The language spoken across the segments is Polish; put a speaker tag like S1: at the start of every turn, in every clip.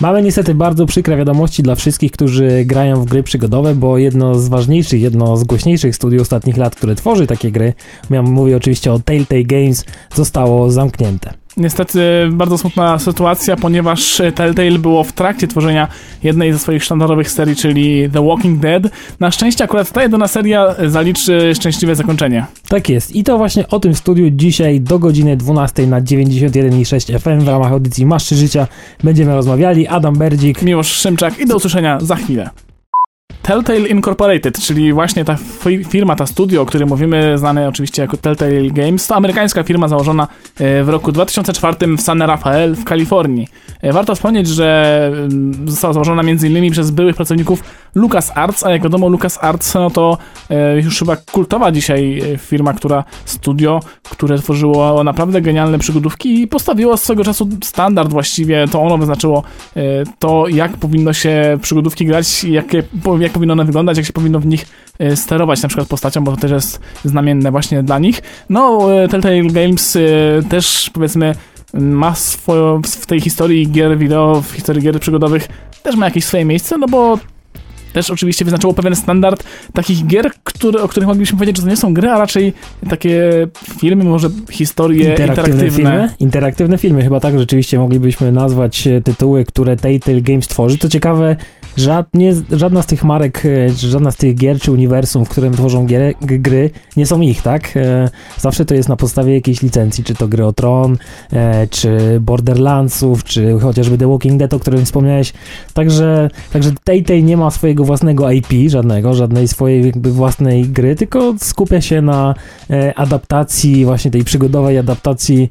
S1: Mamy niestety bardzo przykre wiadomości dla wszystkich, którzy grają w gry przygodowe, bo jedno z ważniejszych, jedno z głośniejszych studiów ostatnich lat, które tworzy takie gry, mówię oczywiście o Telltale Games, zostało zamknięte.
S2: Niestety bardzo smutna sytuacja, ponieważ Telltale było w trakcie tworzenia jednej ze swoich sztandarowych serii, czyli The Walking Dead. Na szczęście akurat ta jedyna seria zaliczy szczęśliwe zakończenie.
S1: Tak jest. I to właśnie o tym studiu dzisiaj do godziny 12 na 91,6 FM w ramach audycji Maszczy Życia będziemy rozmawiali. Adam Berdzik,
S2: Miłosz Szymczak i do usłyszenia za chwilę. Telltale Incorporated, czyli właśnie ta firma, ta studio, o którym mówimy, znane oczywiście jako Telltale Games, to amerykańska firma założona e, w roku 2004 w San Rafael w Kalifornii. E, warto wspomnieć, że mm, została założona m.in. przez byłych pracowników LucasArts, a jak wiadomo LucasArts no to e, już chyba kultowa dzisiaj firma, która studio, które tworzyło naprawdę genialne przygodówki i postawiło swego czasu standard właściwie, to ono wyznaczyło to, jak powinno się przygodówki grać, jakie, jak powinno one wyglądać, jak się powinno w nich e, sterować na przykład postacią, bo to też jest znamienne właśnie dla nich. No, e, Telltale Games e, też powiedzmy ma swoją, w tej historii gier wideo, w historii gier przygodowych też ma jakieś swoje miejsce, no bo też oczywiście wyznaczyło pewien standard takich gier, które, o których moglibyśmy powiedzieć, że to nie są gry, a raczej takie filmy, może historie interaktywne. interaktywne.
S1: Filmy? Interaktywne filmy, chyba tak rzeczywiście moglibyśmy nazwać tytuły, które Telltale Games tworzy. To ciekawe, Żadnie, żadna z tych marek, e, żadna z tych gier czy uniwersum, w którym tworzą gier, gry, nie są ich, tak? E, zawsze to jest na podstawie jakiejś licencji, czy to gry o Tron, e, czy Borderlandsów, czy chociażby The Walking Dead, o którym wspomniałeś. Także, także Telltale nie ma swojego własnego IP, żadnego, żadnej swojej jakby własnej gry, tylko skupia się na adaptacji, właśnie tej przygodowej adaptacji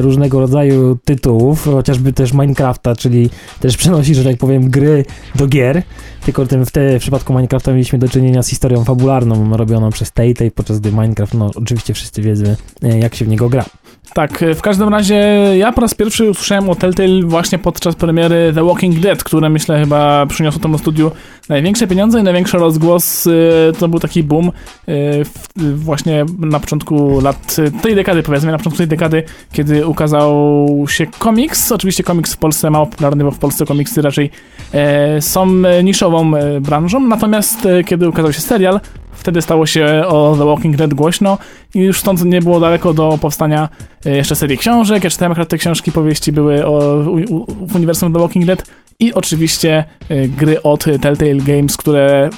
S1: różnego rodzaju tytułów, chociażby też Minecrafta, czyli też przenosi, że tak powiem, gry do gier gier, tylko tym w, te, w przypadku Minecrafta mieliśmy do czynienia z historią fabularną robioną przez Tay-Tay, podczas gdy Minecraft, no oczywiście wszyscy wiedzą, e, jak się w niego gra.
S2: Tak, w każdym razie ja po raz pierwszy usłyszałem o Telltale właśnie podczas premiery The Walking Dead, które myślę chyba przyniosło temu studiu największe pieniądze i największy rozgłos. Y, to był taki boom y, właśnie na początku lat tej dekady, powiedzmy, na początku tej dekady, kiedy ukazał się komiks. Oczywiście komiks w Polsce mało popularny, bo w Polsce komiksy raczej e, są niszową e, branżą, natomiast e, kiedy ukazał się serial, Wtedy stało się o The Walking Dead głośno i już stąd nie było daleko do powstania e, jeszcze serii książek. Ja czytałem akurat te książki, powieści były o, w uniwersum The Walking Dead i oczywiście e, gry od Telltale Games, które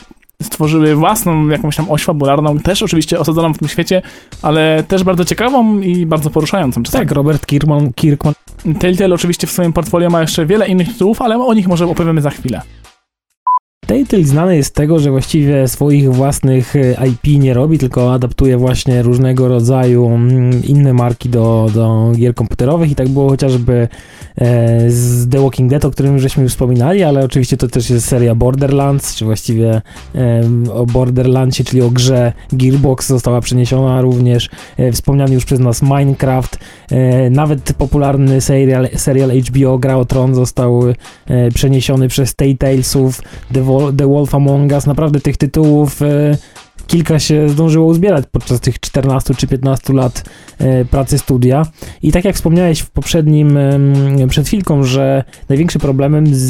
S2: stworzyły własną jakąś tam oś fabularną, też oczywiście osadzoną w tym świecie, ale też bardzo ciekawą i bardzo poruszającą.
S1: Czasami. Tak, Robert Kirkman, Kirkman.
S2: Telltale oczywiście w swoim portfolio ma jeszcze wiele innych tytułów, ale o nich może opowiemy za chwilę.
S1: Telltale znany jest z tego, że właściwie swoich własnych e, IP nie robi, tylko adaptuje właśnie różnego rodzaju mm, inne marki do, do gier komputerowych i tak było chociażby e, z The Walking Dead, o którym żeśmy wspominali, ale oczywiście to też jest seria Borderlands, czy właściwie o Borderlandsie, czyli o grze Gearbox została przeniesiona również, e, wspomniany już przez nas Minecraft, nawet popularny serial, serial HBO Gra o Tron został przeniesiony przez Telltalesów, The The Wolf Among Us, naprawdę tych tytułów e, kilka się zdążyło uzbierać podczas tych 14 czy 15 lat e, pracy studia. I tak jak wspomniałeś w poprzednim, przed chwilką, że największym problemem z,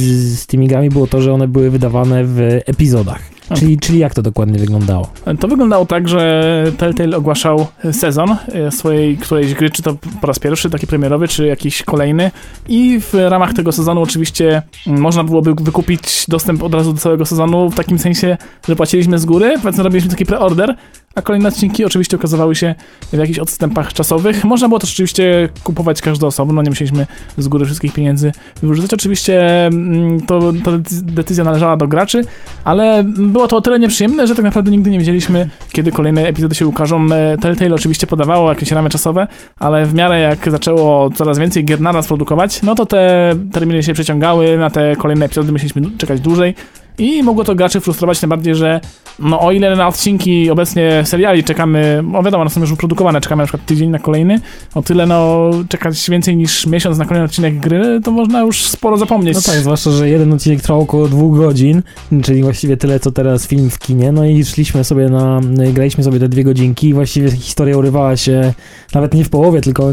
S1: z tymi grami było to, że one były wydawane w epizodach. Czyli, czyli jak to dokładnie wyglądało?
S2: To wyglądało tak, że Telltale ogłaszał sezon e, swojej którejś gry, czy to po raz pierwszy, taki premierowy, czy jakiś kolejny i w ramach tego sezonu oczywiście można byłoby wykupić dostęp od razu do całego sezonu w takim sensie, że płaciliśmy z góry, powiedzmy robiliśmy taki preorder, a kolejne odcinki oczywiście okazywały się w jakichś odstępach czasowych. Można było to oczywiście kupować każdy osobno, nie musieliśmy z góry wszystkich pieniędzy wyrzucać. Oczywiście mm, to, ta decyzja należała do graczy, ale było to o tyle nieprzyjemne, że tak naprawdę nigdy nie wiedzieliśmy, kiedy kolejne epizody się ukażą. E, Telltale oczywiście podawało jakieś ramy czasowe, ale w miarę jak zaczęło coraz więcej gier naraz produkować, no to te terminy się przeciągały, na te kolejne epizody musieliśmy czekać dłużej. I mogło to graczy frustrować tym bardziej, że no o ile na odcinki obecnie seriali czekamy, no wiadomo, one są już wyprodukowane, czekamy na przykład tydzień na kolejny, o tyle no czekać więcej niż miesiąc na kolejny odcinek gry, to można już sporo zapomnieć.
S1: No tak, zwłaszcza, że jeden odcinek trwał około dwóch godzin, czyli właściwie tyle, co teraz film w kinie, no i szliśmy sobie na, graliśmy sobie te dwie godzinki i właściwie historia urywała się nawet nie w połowie, tylko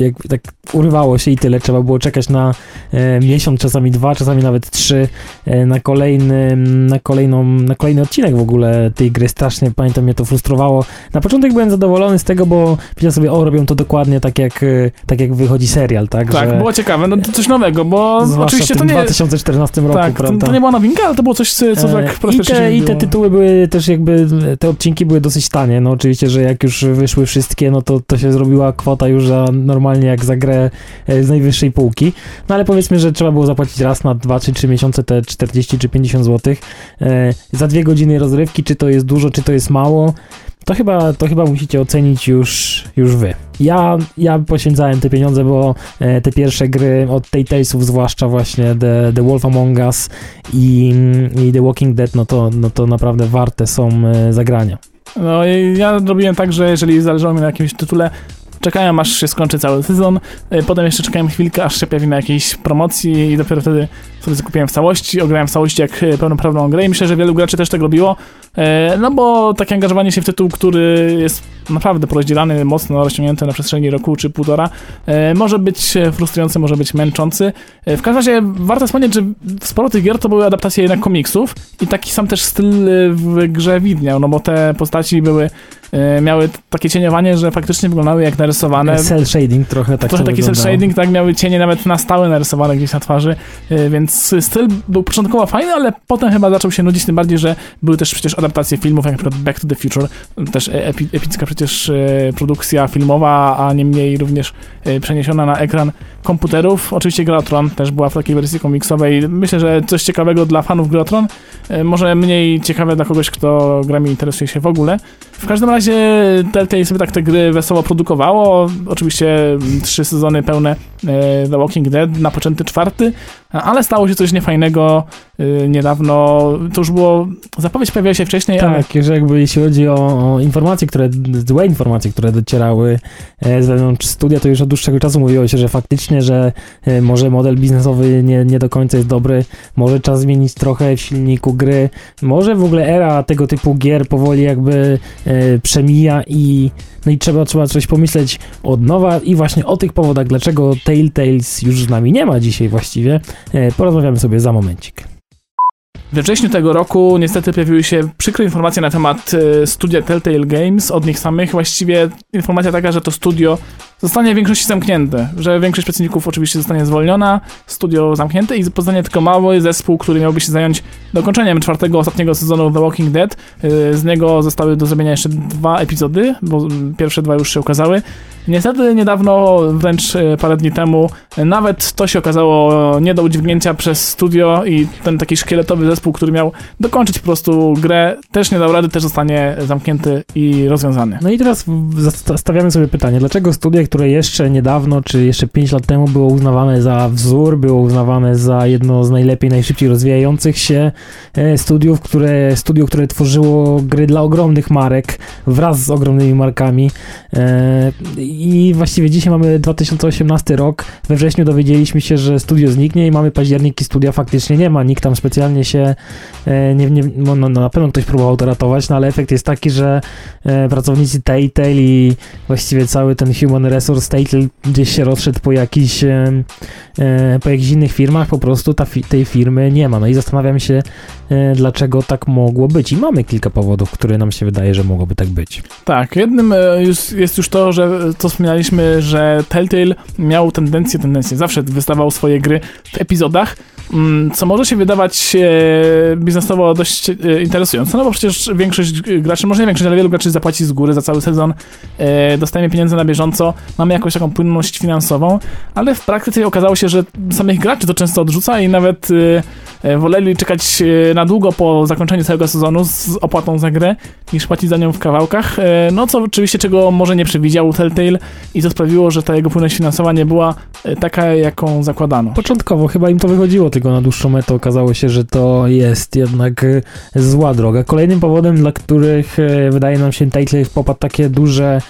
S1: jak, tak urywało się i tyle. Trzeba było czekać na e, miesiąc, czasami dwa, czasami nawet trzy e, na kolejny, na, kolejną, na kolejny odcinek w ogóle tej gry. Strasznie pamiętam, mnie to frustrowało. Na początek byłem zadowolony z tego, bo wiedziałem sobie, o, robią to dokładnie tak jak, e, tak jak wychodzi serial, tak?
S2: Tak,
S1: że,
S2: było ciekawe, no to coś nowego, bo oczywiście
S1: w
S2: to
S1: tym
S2: nie...
S1: 2014 roku,
S2: tak,
S1: prawda?
S2: to nie była nowinka, ale to było coś, co co tak raz
S1: I te, I te tytuły były też jakby, te odcinki były dosyć tanie, no oczywiście, że jak już wyszły wszystkie, no to, to się zrobiła kwota już za normalnie jak za grę e, z najwyższej półki, no ale powiedzmy, że trzeba było zapłacić raz na 2 czy 3 miesiące te 40 czy 50 zł e, za dwie godziny rozrywki, czy to jest dużo, czy to jest mało, to chyba, to chyba musicie ocenić już, już wy. Ja, ja poświęcałem te pieniądze, bo e, te pierwsze gry od Telltale'sów, zwłaszcza właśnie The, The Wolf Among Us i, i The Walking Dead, no to, no to naprawdę warte są e, zagrania.
S2: No ja robiłem tak, że jeżeli zależało mi na jakimś tytule, czekałem aż się skończy cały sezon, potem jeszcze czekałem chwilkę, aż się pojawi na jakiejś promocji i dopiero wtedy sobie zakupiłem w całości, ograłem w całości jak y, pełnoprawną grę i myślę, że wielu graczy też tak robiło, y, no bo takie angażowanie się w tytuł, który jest naprawdę porozdzielany, mocno rozciągnięty na przestrzeni roku czy półtora, y, może być e, frustrujący, może być męczący. W każdym razie warto wspomnieć, że sporo tych gier to były adaptacje jednak komiksów i taki sam też styl w grze widniał, no bo te postaci były miały takie cieniowanie, że faktycznie wyglądały jak narysowane.
S1: Cell shading trochę tak
S2: Trochę taki
S1: wyglądało.
S2: shading, tak, miały cienie nawet na stałe narysowane gdzieś na twarzy, y, styl był początkowo fajny, ale potem chyba zaczął się nudzić, tym bardziej, że były też przecież adaptacje filmów, jak na przykład Back to the Future, też e- epi, epicka przecież e, produkcja filmowa, a niemniej również e, przeniesiona na ekran komputerów. Oczywiście Gra o Tron też była w takiej wersji komiksowej. Myślę, że coś ciekawego dla fanów Gra o Tron, e, może mniej ciekawe dla kogoś, kto grami interesuje się w ogóle. W każdym razie Telltale sobie tak te gry wesoło produkowało. Oczywiście trzy sezony pełne The Walking Dead, napoczęty czwarty, a- ale stało się coś niefajnego niedawno. To już było, zapowiedź pojawiła się wcześniej, ale
S1: Tak, że jakby jeśli chodzi o, o informacje, które, złe informacje, które docierały e, z wewnątrz studia, to już od dłuższego czasu mówiło się, że faktycznie, że e, może model biznesowy nie, nie do końca jest dobry, może czas zmienić trochę w silniku gry, może w ogóle era tego typu gier powoli jakby e, przemija i no i trzeba, trzeba coś pomyśleć od nowa i właśnie o tych powodach, dlaczego Telltales już z nami nie ma dzisiaj właściwie, porozmawiamy sobie za momencik.
S2: We wrześniu tego roku niestety pojawiły się przykre informacje na temat e, studia Telltale Games, od nich samych. Właściwie informacja taka, że to studio zostanie w większości zamknięte, że większość pracowników oczywiście zostanie zwolniona, studio zamknięte i pozostanie tylko mały zespół, który miałby się zająć dokończeniem czwartego, ostatniego sezonu The Walking Dead. E, Z niego zostały do zrobienia jeszcze dwa epizody, bo pierwsze dwa już się ukazały. Niestety niedawno, wręcz e, parę dni temu, nawet to się okazało nie do udźwignięcia przez studio i ten taki szkieletowy zespół, który miał dokończyć po prostu grę, też nie dał rady, też zostanie zamknięty i rozwiązany.
S1: No i teraz stawiamy sobie pytanie, dlaczego studia, które jeszcze niedawno, czy jeszcze 5 lat temu było uznawane za wzór, było uznawane za jedno z najlepiej, najszybciej rozwijających się e, studiów, które, studio, które tworzyło gry dla ogromnych marek, wraz z ogromnymi markami. E, i właściwie dzisiaj mamy 2018 rok, we wrześniu dowiedzieliśmy się, że studio zniknie i mamy październik i studia faktycznie nie ma, nikt tam specjalnie się e, nie, nie, no, no, na pewno ktoś próbował to ratować, no ale efekt jest taki, że e, pracownicy Telltale i właściwie cały ten human resource Telltale gdzieś się rozszedł po jakichś e, po jakichś innych firmach, po prostu ta tej firmy nie ma. No i zastanawiam się, dlaczego tak mogło być. I mamy kilka powodów, które nam się wydaje, że mogłoby tak być.
S2: Tak, jednym już, jest już to, że to wspomnieliśmy, że Telltale miał tendencję, tendencję, zawsze wystawał swoje gry w epizodach, mm, co może się wydawać biznesowo dość e, interesujące, no bo przecież większość graczy, może nie większość, ale wielu graczy zapłaci z góry za cały sezon, e, dostajemy pieniądze na bieżąco, mamy jakąś taką płynność finansową, ale w praktyce okazało się, że samych graczy to często odrzuca i nawet e, e, woleli czekać e, na długo po zakończeniu całego sezonu z opłatą za grę, niż płacić za nią w kawałkach. E, No co oczywiście czego może nie przewidział Telltale i to sprawiło, że ta jego płynność finansowa nie była e, taka, jaką zakładano.
S1: Początkowo chyba im to wychodziło, tylko na dłuższą metę okazało się, że to jest jednak e, zła droga. Kolejnym powodem, dla których e, wydaje nam się Telltale popadł takie duże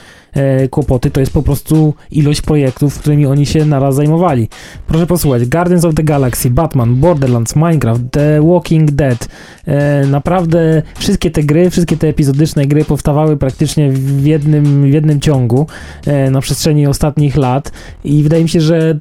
S1: kłopoty, to jest po prostu ilość projektów, którymi oni się naraz zajmowali. Proszę posłuchać, Guardians of the Galaxy, Batman, Borderlands, Minecraft, The Walking Dead, e, naprawdę wszystkie te gry, wszystkie te epizodyczne gry powstawały praktycznie w jednym, w jednym ciągu e, na przestrzeni ostatnich lat i wydaje mi się, że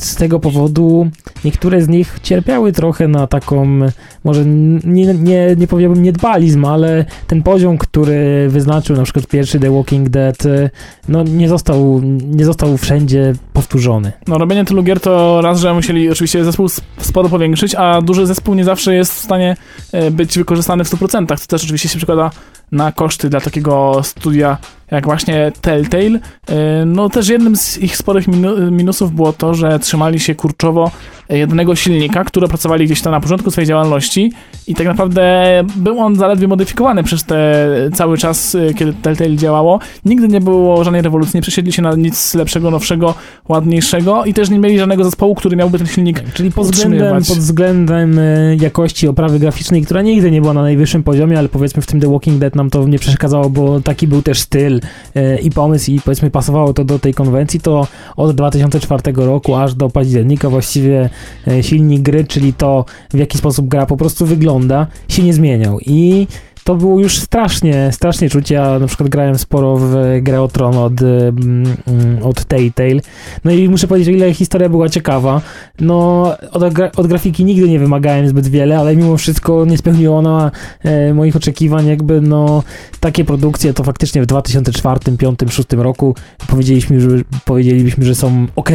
S1: z tego powodu niektóre z nich cierpiały trochę na taką, może nie, nie, nie powiedziałbym niedbalizm, ale ten poziom, który wyznaczył na przykład pierwszy The Walking Dead, e, no nie został, nie został wszędzie powtórzony.
S2: No robienie tylu gier to raz, że musieli oczywiście zespół sporo powiększyć, a duży zespół nie zawsze jest w stanie e, być wykorzystany w 100%. To też oczywiście się przekłada na koszty dla takiego studia jak właśnie Telltale. E, no też jednym z ich sporych minusów było to, że trzymali się kurczowo jednego silnika, który opracowali gdzieś tam na początku swojej działalności i tak naprawdę był on zaledwie modyfikowany przez te cały czas, e, kiedy Telltale działało. Nigdy nie było żadnej rewolucji, nie przesiedli się na nic lepszego, nowszego, ładniejszego i też nie mieli żadnego zespołu, który miałby ten silnik tak,
S1: Czyli pod względem, pod względem e, jakości oprawy graficznej, która nigdy nie była na najwyższym poziomie, ale powiedzmy w tym The Walking Dead nam to nie przeszkadzało, bo taki był też styl e, i pomysł i powiedzmy pasowało to do tej konwencji, to od 2004 roku aż do października właściwie e, silnik gry, czyli to w jaki sposób gra po prostu wygląda, się nie zmieniał. I to było już strasznie, strasznie czuć. Ja na przykład grałem sporo w grę o Tron od, mm, od Telltale. No i muszę powiedzieć, o ile historia była ciekawa. No, od, od grafiki nigdy nie wymagałem zbyt wiele, ale mimo wszystko nie spełniła ona e, moich oczekiwań. Jakby, no, takie produkcje to faktycznie w 2004, 2005, 2006 roku powiedzieliśmy, że, powiedzielibyśmy, że są ok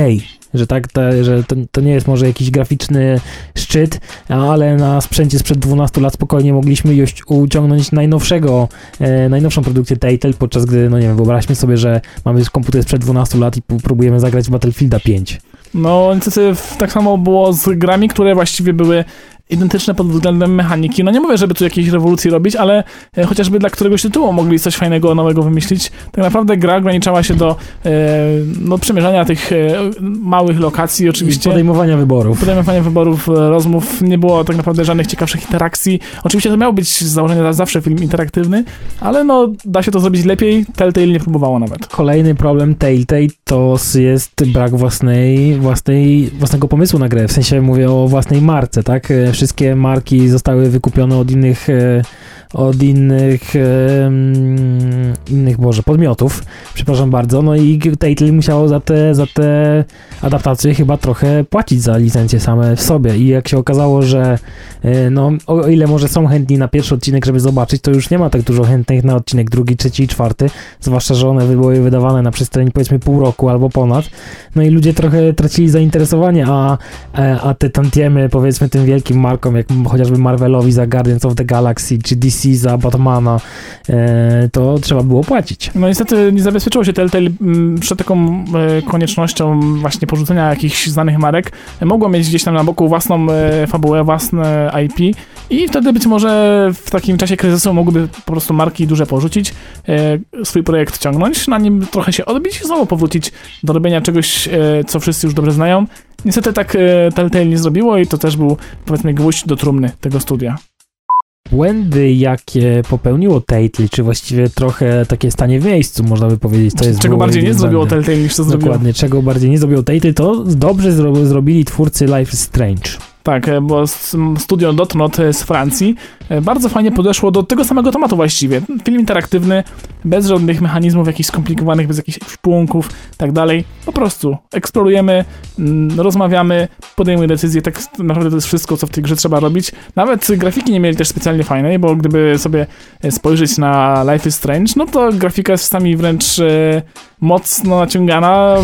S1: że tak, że to, to, nie jest może jakiś graficzny szczyt, ale na sprzęcie sprzed 12 lat spokojnie mogliśmy już uciągnąć najnowszego, e, najnowszą produkcję Telltale, podczas gdy, no nie wiem, wyobraźmy sobie, że mamy komputer sprzed 12 lat i próbujemy zagrać w Battlefielda 5.
S2: No, niestety tak samo było z grami, które właściwie były identyczne pod względem mechaniki. No nie mówię, żeby tu jakiejś rewolucji robić, ale e, chociażby dla któregoś tytułu mogli coś fajnego, nowego wymyślić. Tak naprawdę gra ograniczała się do e, no, przemierzania tych e, małych lokacji oczywiście.
S1: I podejmowania wyborów.
S2: Podejmowania wyborów, rozmów. Nie było tak naprawdę żadnych ciekawszych interakcji. Oczywiście to miał być z założenia zawsze film interaktywny, ale no da się to zrobić lepiej. Telltale nie próbowało nawet.
S1: Kolejny problem Telltale to jest brak własnej, własnej, własnego pomysłu na grę. W sensie mówię o własnej marce, tak? Wszystkie marki zostały wykupione od innych e, od innych innych, Boże, podmiotów, przepraszam bardzo, no i Telltale musiało za te, za te adaptacje chyba trochę płacić za licencję same w sobie. I jak się okazało, że e, no, o ile może są chętni na pierwszy odcinek, żeby zobaczyć, to już nie ma tak dużo chętnych na odcinek drugi, trzeci i czwarty, zwłaszcza, że one były wydawane na przestrzeni powiedzmy pół roku albo ponad, no i ludzie trochę tracili zainteresowanie, a, e, a te tantiemy powiedzmy tym wielkim markom, jak chociażby Marvelowi za Guardians of the Galaxy, czy DC za Batmana, e, to trzeba było płacić.
S2: No niestety nie zabezpieczyło się Telltale mm, przed taką e, koniecznością właśnie porzucenia jakichś znanych marek. Mogło mieć gdzieś tam na boku własną e, fabułę, własne IP i wtedy być może w takim czasie kryzysu mogłyby po prostu marki duże porzucić, swój projekt ciągnąć, na nim trochę się odbić i znowu powrócić do robienia czegoś, co wszyscy już dobrze znają. Niestety tak Telltale nie zrobiło i to też był powiedzmy gwóźdź do trumny tego studia
S1: błędy, jakie popełniło Telltale, czy właściwie trochę takie stanie w miejscu, można by powiedzieć. To jest
S2: czego bardziej nie zrobiło Telltale niż to zrobiło.
S1: Dokładnie, czego bardziej nie zrobiło Telltale, to dobrze zrobili twórcy Life is Strange.
S2: Tak, e, bo studio Dotnot e, z Francji e, bardzo fajnie podeszło do tego samego tematu właściwie. Film interaktywny, bez żadnych mechanizmów jakichś skomplikowanych, bez jakichś członków tak dalej. Po prostu eksplorujemy, mm, rozmawiamy, podejmujemy decyzje. Tak naprawdę to jest wszystko, co w tej grze trzeba robić. Nawet grafiki nie mieli też specjalnie fajnej, bo gdyby sobie spojrzeć na Life is Strange, no to grafika jest czasami wręcz mocno naciągana.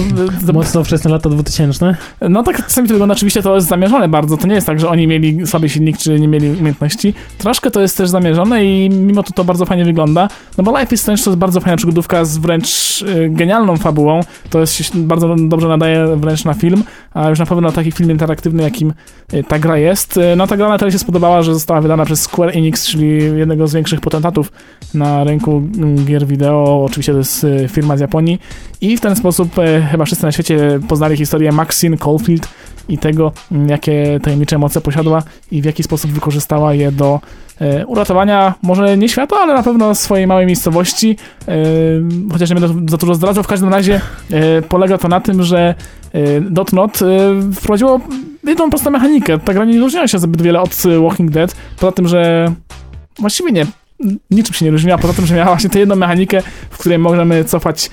S1: Mocno wczesne lata 2000?
S2: No tak czasami to wygląda, oczywiście to jest zamierzone bardzo, to nie jest tak, że oni mieli słaby silnik, czy nie mieli umiejętności. Troszkę to jest też zamierzone i mimo to to bardzo fajnie wygląda, no bo Life is Strange to jest bardzo fajna przygodówka z wręcz y, genialną fabułą, to jest, bardzo dobrze nadaje wręcz na film, a już na pewno taki film interaktywny, jakim y, ta gra jest. Y, no ta gra na tyle się spodobała, że została wydana przez Square Enix, czyli jednego z większych potentatów na rynku mm, gier wideo, oczywiście to jest firma z Japonii i w ten sposób chyba wszyscy na świecie poznali historię Maxine Caulfield, i tego, mm, jakie tajemnicze moce posiadła i w jaki sposób wykorzystała je do e, uratowania może nie świata, ale na pewno swojej małej miejscowości. E, chociaż nie będę za dużo zdradzał, w każdym razie e, polega to na tym, że Dotnot wprowadziło jedną prostą mechanikę. Ta gra nie różniła się zbyt wiele od Walking Dead, poza tym, że właściwie nie, niczym się nie różniła, poza tym, że miała właśnie tę jedną mechanikę, w której możemy cofać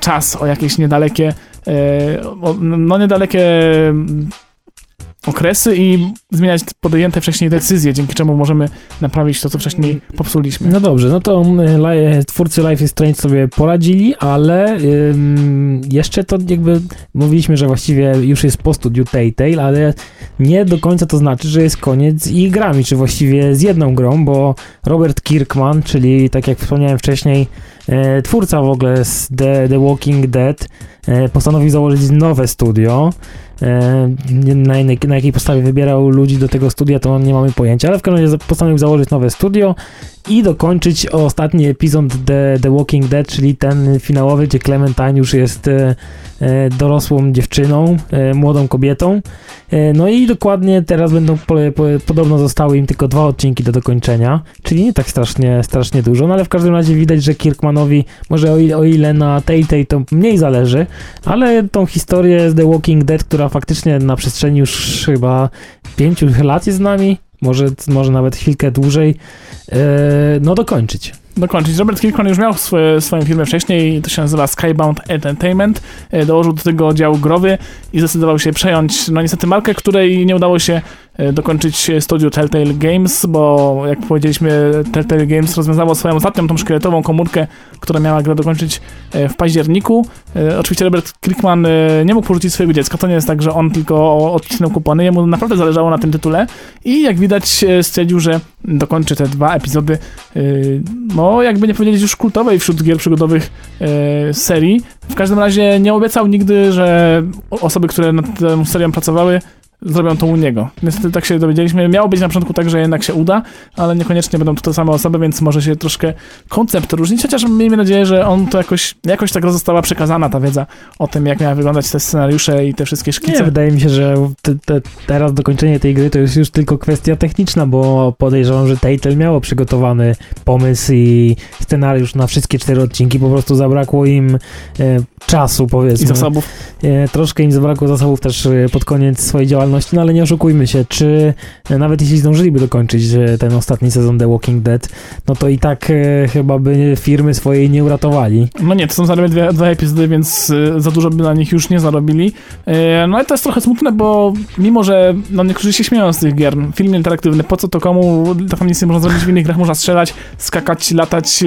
S2: czas o jakieś niedalekie, no niedalekie okresy i zmieniać podjęte wcześniej decyzje, dzięki czemu możemy naprawić to, co wcześniej popsuliśmy.
S1: No dobrze, no to mm, twórcy Life is Strange sobie poradzili, ale ym, jeszcze to jakby mówiliśmy, że właściwie już jest po studiu Telltale, ale nie do końca to znaczy, że jest koniec z ich grami, czy właściwie z jedną grą, bo Robert Kirkman, czyli tak jak wspomniałem wcześniej, e, twórca w ogóle z The, The Walking Dead, e, postanowił założyć nowe studio. E, na, jakiej- na jakiej podstawie wybierał ludzi do tego studia, to nie mamy pojęcia, ale w każdym razie postanowił założyć nowe studio i dokończyć ostatni epizod The, The Walking Dead, czyli ten finałowy, gdzie Clementine już jest e, e, dorosłą dziewczyną, e, młodą kobietą. No i dokładnie teraz będą, po, po, podobno zostały im tylko dwa odcinki do dokończenia, czyli nie tak strasznie, strasznie dużo, no ale w każdym razie widać, że Kirkmanowi, może o ile, o ile na Telltale to mniej zależy, ale tą historię z The Walking Dead, która faktycznie na przestrzeni już chyba pięciu lat jest z nami, może, może nawet chwilkę dłużej, e, no dokończyć.
S2: dokończyć. Robert Kirkman już miał swoje, swoją firmę wcześniej, to się nazywa Skybound Entertainment. E, Dołożył do tego dział growy i zdecydował się przejąć, no niestety, markę, której nie udało się dokończyć studiu Telltale Games, bo jak powiedzieliśmy, Telltale Games rozwiązało swoją ostatnią, tą szkieletową komórkę, która miała grę dokończyć e, w październiku. E, Oczywiście Robert Kirkman e, nie mógł porzucić swojego dziecka, to nie jest tak, że on tylko odcisnął kupony, jemu naprawdę zależało na tym tytule i jak widać e, stwierdził, że dokończy te dwa epizody no jakby nie powiedzieć już kultowej wśród gier przygodowych serii. W każdym razie nie obiecał nigdy, że osoby, które nad tą serią pracowały, zrobią to u niego. Niestety tak się dowiedzieliśmy. Miało być na początku tak, że jednak się uda, ale niekoniecznie będą to te same osoby, więc może się troszkę koncept różnić, chociaż miejmy nadzieję, że on to jakoś, jakoś tak została przekazana ta wiedza o tym, jak miały wyglądać te scenariusze i te wszystkie
S1: Nie,
S2: szkice.
S1: wydaje mi się, że te, te, teraz dokończenie tej gry to jest już tylko kwestia techniczna, bo podejrzewam, że Telltale miało przygotowany pomysł i scenariusz na wszystkie cztery odcinki, po prostu zabrakło im e, czasu,
S2: I
S1: powiedzmy.
S2: zasobów.
S1: E, troszkę im zabrakło zasobów też e, pod koniec swojej działalności, no ale nie oszukujmy się, czy e, nawet jeśli zdążyliby dokończyć e, ten ostatni sezon The Walking Dead, no to i tak e, chyba by firmy swojej nie uratowali.
S2: No nie, to są zaledwie dwie, dwa epizody, więc y, za dużo by na nich już nie zarobili. Y, no ale to jest trochę smutne, bo mimo, że no niektórzy się śmieją z tych gier, film interaktywny, po co to komu, tam nic nie można zrobić, w innych grach można strzelać, skakać, latać,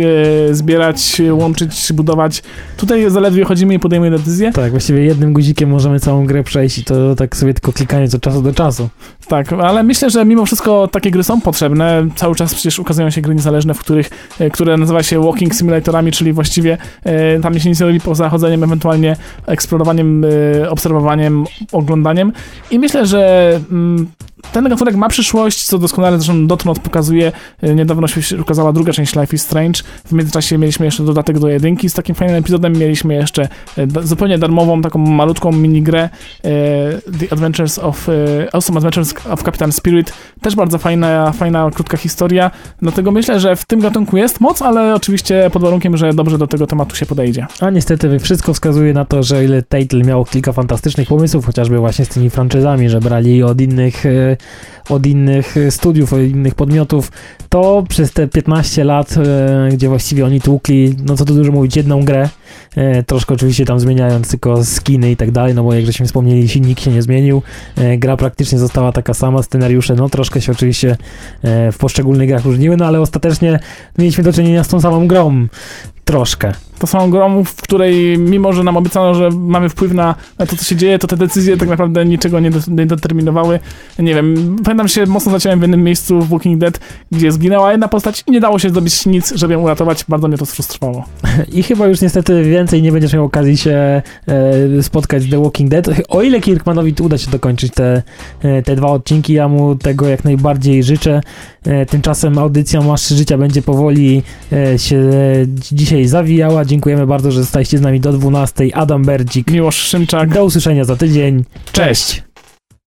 S2: y, zbierać, łączyć, budować. Tutaj zaledwie chodzimy i podejmujemy decyzje.
S1: Tak, właściwie jednym guzikiem możemy całą grę przejść i to tak sobie tylko klikając od czasu do czasu.
S2: Tak, ale myślę, że mimo wszystko takie gry są potrzebne. Cały czas przecież ukazują się gry niezależne, w których, e, które nazywa się walking simulatorami, czyli właściwie e, tam się nic nie robi poza chodzeniem, ewentualnie eksplorowaniem, e, obserwowaniem, oglądaniem. I myślę, że mm, ten gatunek ma przyszłość, co doskonale zresztą Dotnot pokazuje. E, Niedawno się ukazała druga część Life is Strange. W międzyczasie mieliśmy jeszcze dodatek do jedynki z takim fajnym epizodem. Mieliśmy jeszcze e, zupełnie darmową, taką malutką minigrę e, The Adventures of Awesome Adventures of Captain Spirit. Też bardzo fajna, fajna, krótka historia. Dlatego myślę, że w tym gatunku jest moc, ale oczywiście pod warunkiem, że dobrze do tego tematu się podejdzie.
S1: A niestety wszystko wskazuje na to, że ile Telltale miało kilka fantastycznych pomysłów, chociażby właśnie z tymi franczyzami, że brali od innych, od innych studiów, od innych podmiotów, to przez te 15 lat, e, gdzie właściwie oni tłukli, no co tu dużo mówić, jedną grę, e, troszkę oczywiście tam zmieniając tylko skiny i tak dalej, no bo jak żeśmy wspomnieli, silnik się nie zmienił, gra praktycznie została taka sama, scenariusze, no troszkę się oczywiście w poszczególnych grach różniły, no ale ostatecznie mieliśmy do czynienia z tą samą grą, troszkę.
S2: To są grą, w której mimo, że nam obiecano, że mamy wpływ na, na to, co się dzieje, to te decyzje tak naprawdę niczego nie, nie determinowały. Nie wiem, pamiętam się mocno zaciąłem w jednym miejscu w Walking Dead, gdzie zginęła jedna postać i nie dało się zrobić nic, żeby ją uratować. Bardzo mnie to sfrustrowało.
S1: I chyba już niestety więcej nie będziesz miał okazji się e, spotkać z The Walking Dead. O ile Kirkmanowi uda się dokończyć te, e, te dwa odcinki, ja mu tego jak najbardziej życzę. E, tymczasem audycja Masz Życia będzie powoli e, się e, dzisiaj zawijała. Dziękujemy bardzo, że zostaliście z nami do 12. Adam Berdzik.
S2: Miłosz Szymczak.
S1: Do usłyszenia za tydzień.
S2: Cześć.